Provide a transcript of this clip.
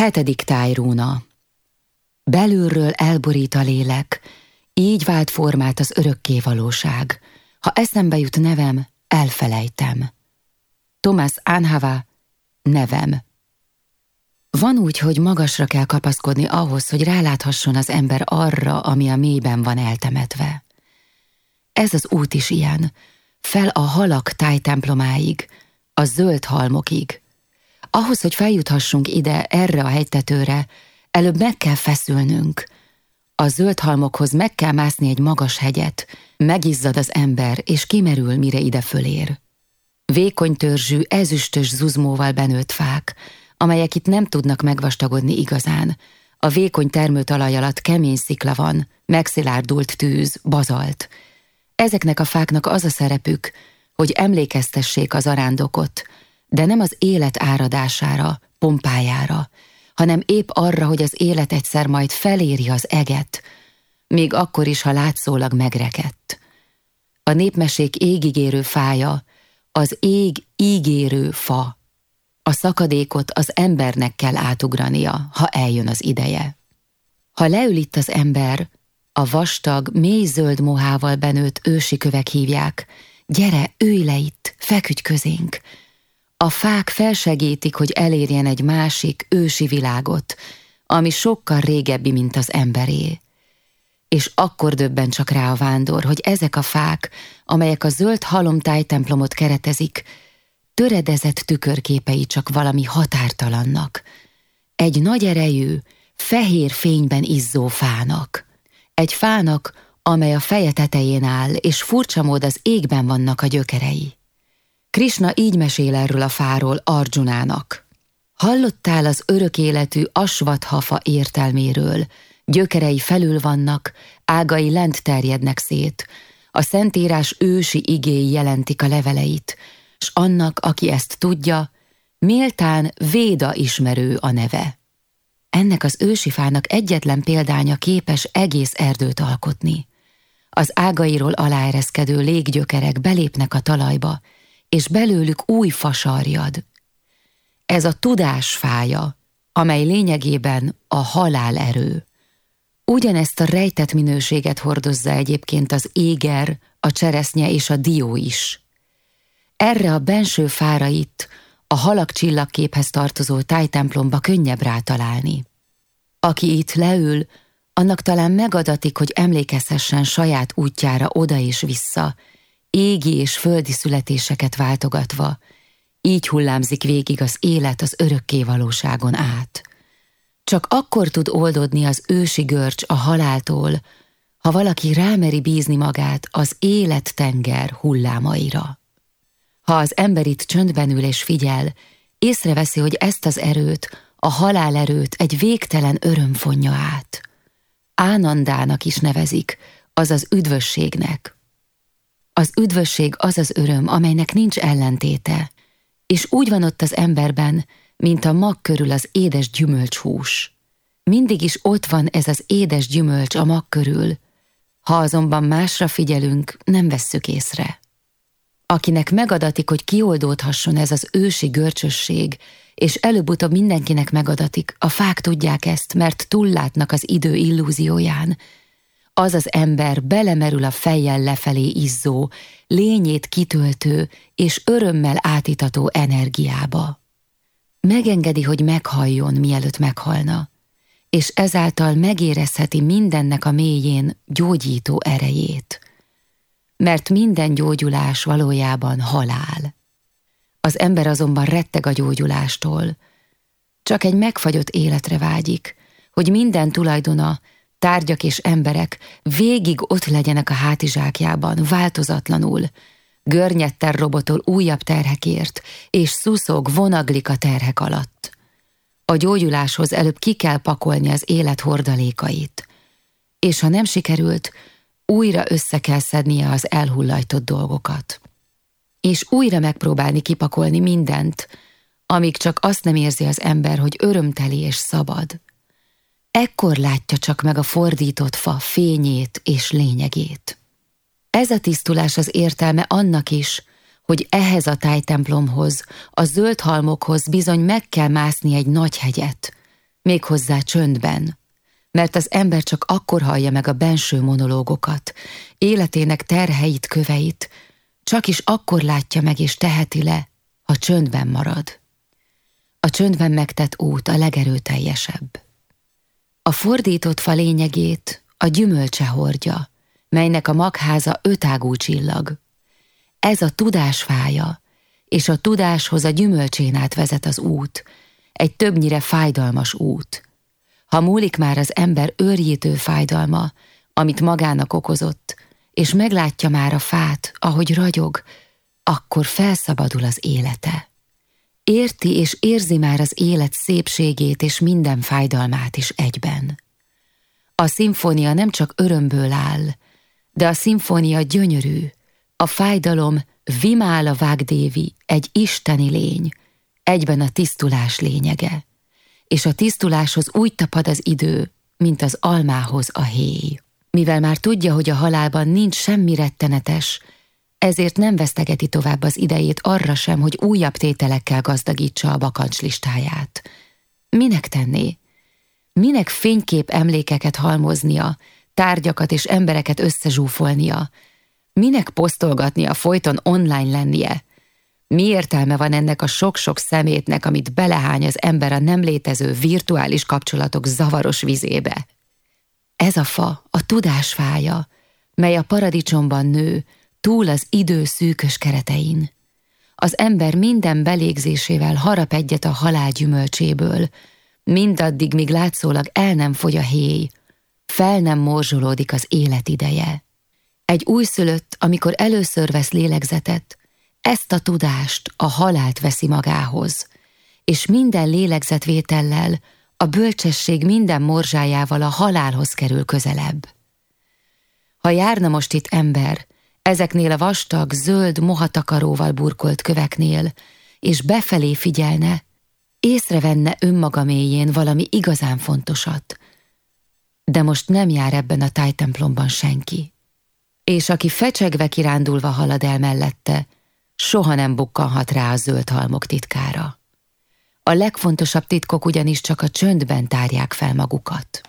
Hetedik tájrúna. Belülről elborít a lélek, így vált formát az örökké valóság. Ha eszembe jut nevem, elfelejtem. Thomas Anhava, nevem. Van úgy, hogy magasra kell kapaszkodni ahhoz, hogy ráláthasson az ember arra, ami a mélyben van eltemetve. Ez az út is ilyen, fel a halak tájtemplomáig, a zöld halmokig. Ahhoz, hogy feljuthassunk ide, erre a hegytetőre, előbb meg kell feszülnünk. A zöld halmokhoz meg kell mászni egy magas hegyet, megizzad az ember, és kimerül, mire ide fölér. Vékony törzsű, ezüstös zuzmóval benőtt fák, amelyek itt nem tudnak megvastagodni igazán. A vékony termőtalaj alatt kemény szikla van, megszilárdult tűz, bazalt. Ezeknek a fáknak az a szerepük, hogy emlékeztessék az arándokot, de nem az élet áradására, pompájára, hanem épp arra, hogy az élet egyszer majd feléri az eget, még akkor is, ha látszólag megrekedt. A népmesék égigérő fája, az ég ígérő fa. A szakadékot az embernek kell átugrania, ha eljön az ideje. Ha leül itt az ember, a vastag, mély zöld mohával benőtt ősi kövek hívják, gyere, ülj le itt, feküdj közénk, a fák felsegítik, hogy elérjen egy másik, ősi világot, ami sokkal régebbi, mint az emberé. És akkor döbben csak rá a vándor, hogy ezek a fák, amelyek a zöld halomtáj templomot keretezik, töredezett tükörképei csak valami határtalannak. Egy nagy erejű, fehér fényben izzó fának. Egy fának, amely a feje tetején áll, és furcsa mód az égben vannak a gyökerei. Krishna így mesél erről a fáról Arjunának. Hallottál az örök életű asvathafa értelméről, gyökerei felül vannak, ágai lent terjednek szét, a Szentírás ősi igéi jelentik a leveleit, s annak, aki ezt tudja, méltán Véda ismerő a neve. Ennek az ősi fának egyetlen példánya képes egész erdőt alkotni. Az ágairól aláereszkedő léggyökerek belépnek a talajba, és belőlük új fasarjad. Ez a tudás fája, amely lényegében a halál erő. Ugyanezt a rejtett minőséget hordozza egyébként az éger, a cseresznye és a dió is. Erre a benső fára itt, a halak csillagképhez tartozó tájtemplomba könnyebb rátalálni. Aki itt leül, annak talán megadatik, hogy emlékezhessen saját útjára oda és vissza, égi és földi születéseket váltogatva, így hullámzik végig az élet az örökké valóságon át. Csak akkor tud oldodni az ősi görcs a haláltól, ha valaki rámeri bízni magát az élettenger hullámaira. Ha az ember itt csöndben ül és figyel, észreveszi, hogy ezt az erőt, a halálerőt egy végtelen öröm fonja át. Ánandának is nevezik, azaz üdvösségnek, az üdvösség az az öröm, amelynek nincs ellentéte, és úgy van ott az emberben, mint a mag körül az édes gyümölcshús. Mindig is ott van ez az édes gyümölcs a mag körül, ha azonban másra figyelünk, nem vesszük észre. Akinek megadatik, hogy kioldódhasson ez az ősi görcsösség, és előbb-utóbb mindenkinek megadatik, a fák tudják ezt, mert túllátnak az idő illúzióján, az az ember belemerül a fejjel lefelé izzó, lényét kitöltő és örömmel átítató energiába. Megengedi, hogy meghalljon, mielőtt meghalna, és ezáltal megérezheti mindennek a mélyén gyógyító erejét. Mert minden gyógyulás valójában halál. Az ember azonban retteg a gyógyulástól, csak egy megfagyott életre vágyik, hogy minden tulajdona tárgyak és emberek végig ott legyenek a hátizsákjában, változatlanul, görnyetten robotol újabb terhekért, és szuszog, vonaglik a terhek alatt. A gyógyuláshoz előbb ki kell pakolni az élet hordalékait, és ha nem sikerült, újra össze kell szednie az elhullajtott dolgokat. És újra megpróbálni kipakolni mindent, amíg csak azt nem érzi az ember, hogy örömteli és szabad. Ekkor látja csak meg a fordított fa fényét és lényegét. Ez a tisztulás az értelme annak is, hogy ehhez a tájtemplomhoz, a zöld halmokhoz bizony meg kell mászni egy nagy hegyet, méghozzá csöndben, mert az ember csak akkor hallja meg a benső monológokat, életének terheit, köveit, csak is akkor látja meg és teheti le, ha csöndben marad. A csöndben megtett út a legerőteljesebb. A fordított fa lényegét a gyümölcse hordja, melynek a magháza ötágú csillag. Ez a tudás fája, és a tudáshoz a gyümölcsén át vezet az út, egy többnyire fájdalmas út. Ha múlik már az ember őrjítő fájdalma, amit magának okozott, és meglátja már a fát, ahogy ragyog, akkor felszabadul az élete. Érti és érzi már az élet szépségét és minden fájdalmát is egyben. A szimfónia nem csak örömből áll, de a szimfónia gyönyörű, a fájdalom Vimála Vágdévi egy isteni lény, egyben a tisztulás lényege, és a tisztuláshoz úgy tapad az idő, mint az almához a héj. Mivel már tudja, hogy a halálban nincs semmi rettenetes, ezért nem vesztegeti tovább az idejét arra sem, hogy újabb tételekkel gazdagítsa a bakancs listáját. Minek tenné? Minek fénykép emlékeket halmoznia, tárgyakat és embereket összezsúfolnia? Minek posztolgatnia, folyton online lennie? Mi értelme van ennek a sok-sok szemétnek, amit belehány az ember a nem létező virtuális kapcsolatok zavaros vizébe? Ez a fa a tudás fája, mely a paradicsomban nő, túl az idő szűkös keretein. Az ember minden belégzésével harap egyet a halál gyümölcséből, mindaddig, míg látszólag el nem fogy a héj, fel nem morzsolódik az élet ideje. Egy újszülött, amikor először vesz lélegzetet, ezt a tudást, a halált veszi magához, és minden lélegzetvétellel, a bölcsesség minden morzsájával a halálhoz kerül közelebb. Ha járna most itt ember, ezeknél a vastag, zöld mohatakaróval burkolt köveknél, és befelé figyelne, észrevenne önmaga mélyén valami igazán fontosat. De most nem jár ebben a tájtemplomban senki. És aki fecsegve kirándulva halad el mellette, soha nem bukkanhat rá a zöld halmok titkára. A legfontosabb titkok ugyanis csak a csöndben tárják fel magukat.